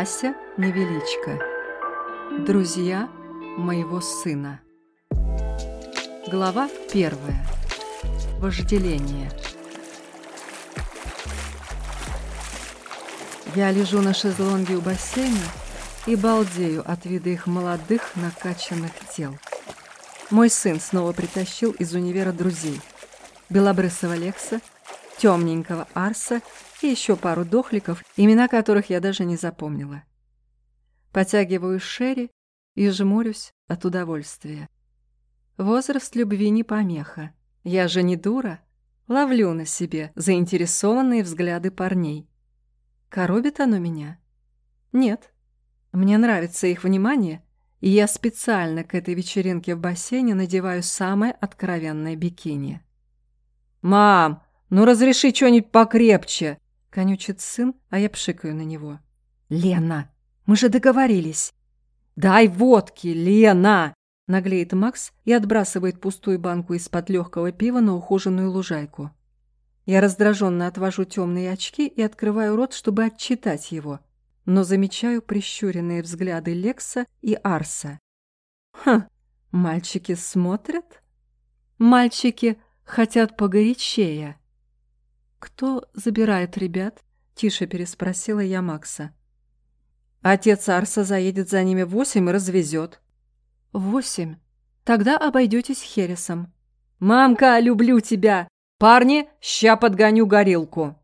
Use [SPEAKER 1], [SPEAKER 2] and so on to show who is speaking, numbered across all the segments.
[SPEAKER 1] Ася Невеличко. Друзья моего сына. Глава первая. Вожделение. Я лежу на шезлонге у бассейна и балдею от вида их молодых накачанных тел. Мой сын снова притащил из универа друзей. Белобрысого Лекса, темненького Арса и еще пару дохликов, имена которых я даже не запомнила. Потягиваю шерри и жмурюсь от удовольствия. Возраст любви не помеха. Я же не дура. Ловлю на себе заинтересованные взгляды парней. Коробит оно меня? Нет. Мне нравится их внимание, и я специально к этой вечеринке в бассейне надеваю самое откровенное бикини. «Мам, ну разреши что-нибудь покрепче!» Конючит сын, а я пшикаю на него. «Лена, мы же договорились!» «Дай водки, Лена!» Наглеет Макс и отбрасывает пустую банку из-под легкого пива на ухоженную лужайку. Я раздраженно отвожу темные очки и открываю рот, чтобы отчитать его, но замечаю прищуренные взгляды Лекса и Арса. «Хм, мальчики смотрят? Мальчики хотят погорячее!» «Кто забирает ребят?» – тише переспросила я Макса. «Отец Арса заедет за ними восемь и развезет». «Восемь? Тогда обойдетесь Хересом». «Мамка, люблю тебя! Парни, ща подгоню горилку!»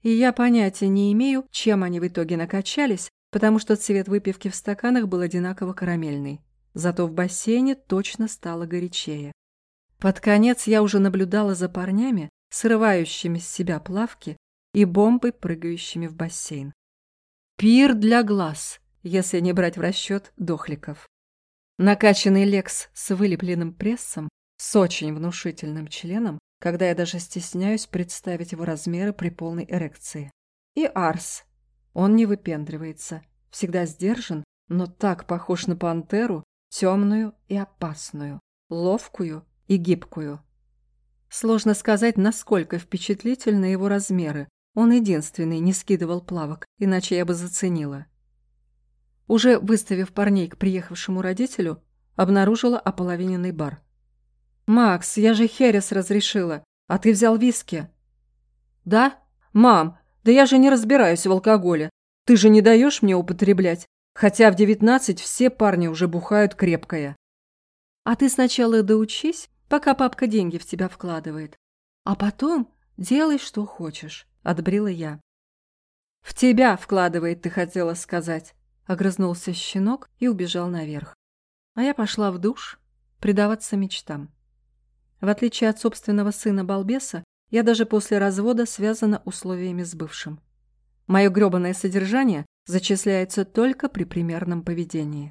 [SPEAKER 1] И я понятия не имею, чем они в итоге накачались, потому что цвет выпивки в стаканах был одинаково карамельный. Зато в бассейне точно стало горячее. Под конец я уже наблюдала за парнями, срывающими с себя плавки и бомбой, прыгающими в бассейн. Пир для глаз, если не брать в расчет дохликов. Накачанный лекс с вылепленным прессом, с очень внушительным членом, когда я даже стесняюсь представить его размеры при полной эрекции. И Арс. Он не выпендривается, всегда сдержан, но так похож на пантеру, темную и опасную, ловкую и гибкую. Сложно сказать, насколько впечатлительны его размеры. Он единственный не скидывал плавок, иначе я бы заценила. Уже выставив парней к приехавшему родителю, обнаружила ополовиненный бар. «Макс, я же Херес разрешила, а ты взял виски». «Да? Мам, да я же не разбираюсь в алкоголе. Ты же не даешь мне употреблять, хотя в девятнадцать все парни уже бухают крепкое». «А ты сначала доучись, пока папка деньги в тебя вкладывает. А потом делай, что хочешь», — отбрила я. «В тебя вкладывает, ты хотела сказать», — огрызнулся щенок и убежал наверх. А я пошла в душ предаваться мечтам. В отличие от собственного сына-балбеса, я даже после развода связана условиями с бывшим. Мое грёбаное содержание зачисляется только при примерном поведении.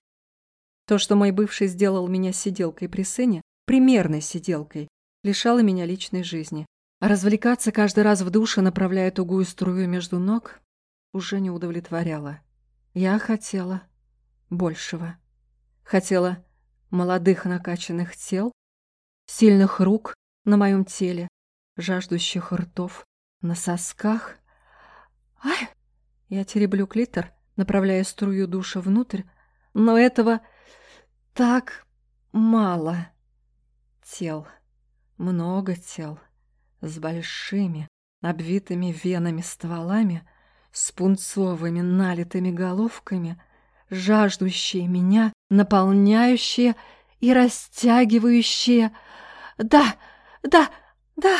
[SPEAKER 1] То, что мой бывший сделал меня сиделкой при сыне, примерной сиделкой, лишала меня личной жизни. А развлекаться каждый раз в душе, направляя тугую струю между ног, уже не удовлетворяло. Я хотела большего. Хотела молодых накачанных тел, сильных рук на моем теле, жаждущих ртов на сосках. Ай! Я тереблю клитор, направляя струю душа внутрь, но этого так мало тел, много тел, с большими, обвитыми венами стволами, с пунцовыми налитыми головками, жаждущие меня, наполняющие и растягивающие. «Да, да, да!»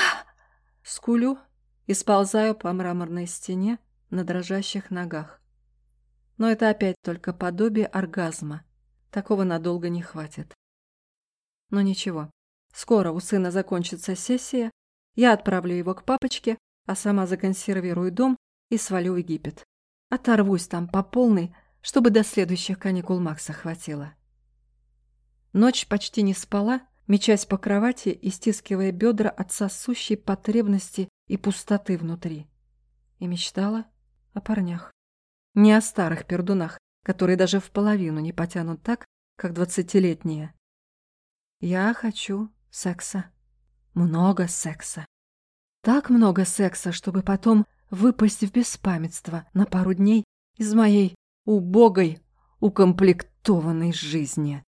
[SPEAKER 1] Скулю и сползаю по мраморной стене на дрожащих ногах. Но это опять только подобие оргазма. Такого надолго не хватит. Но ничего, Скоро у сына закончится сессия, я отправлю его к папочке, а сама законсервирую дом и свалю в Египет. Оторвусь там по полной, чтобы до следующих каникул Макса хватило. Ночь почти не спала, мечась по кровати и стискивая бедра от сосущей потребности и пустоты внутри. И мечтала о парнях. Не о старых пердунах, которые даже в половину не потянут так, как двадцатилетние. Я хочу Секса. Много секса. Так много секса, чтобы потом выпасть в беспамятство на пару дней из моей убогой, укомплектованной жизни.